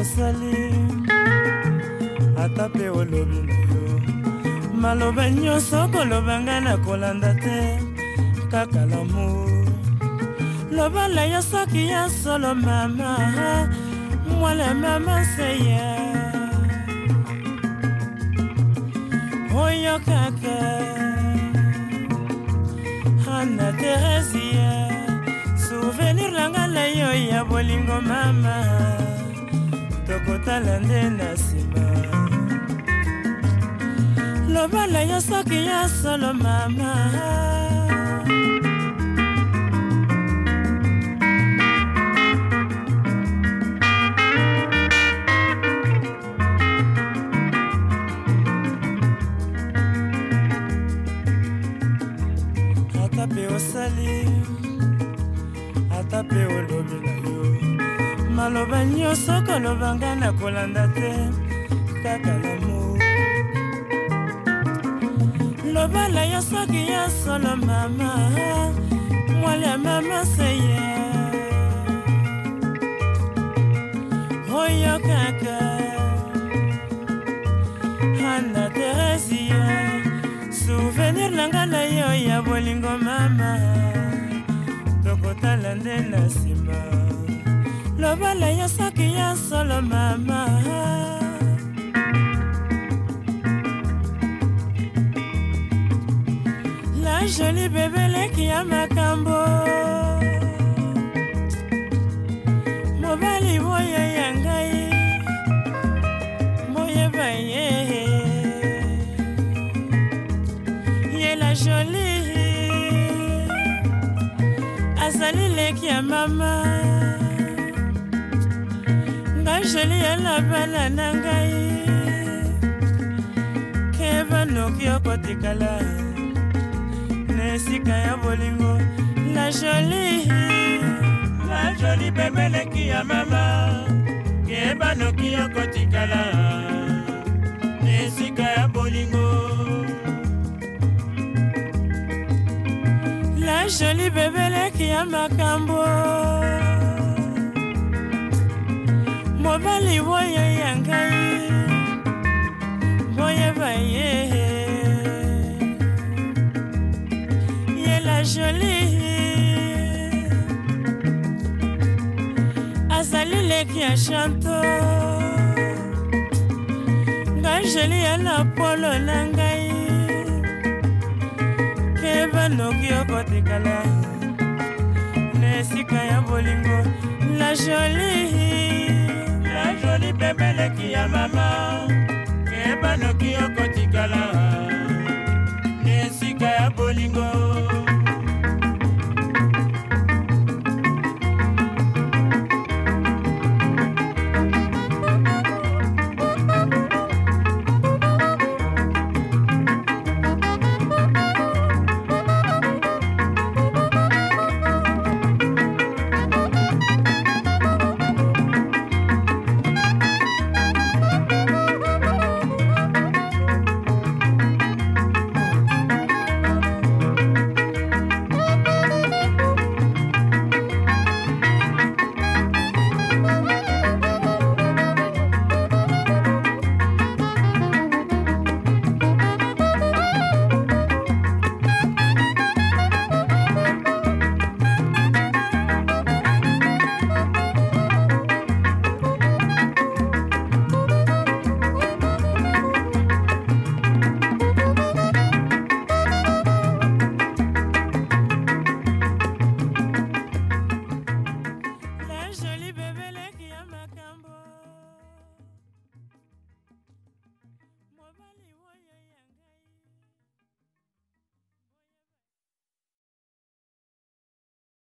osali ata mpe olobi na yo maloba nyonso koloba ngai na kolanda te kaka lamour loba na yo soki ya solo mama mwana mama seya oyo kaka ana teresia souvenir na ngai na yo ya bolingo mama nakotala nde na nsima loba na yo soki ya solo mama ata mpe osali ata mpe olobi na maloba nyonso koloba ngai na kolanda te kaka lamo lobala yo soki ya solo mama mwali ya mama seye oyo kaka ana teresia souvenir na ngai na yo ya bolingo mama tokotala nde na nsima mobala yo soki ya solo mama la joli bebeleki ya makambo mobali boyo ya ngai boyeba ye ye la joli azali leki ya mama kajeli yala bana na ngai ke banoki okotikala na esika ya bolingo la joli la joli pembeleki ya mama ke banoki okotikala na esika ya bolingo la joli bebeleki ya makambo mobali boya ya ngai boyeba ye yela joli azali leki ya chanto ngai joli ya lapolo na ngai keba noki okotikala na esika ya bolingo la jolie ya mama yebanoki okotikala na esika ya bolingo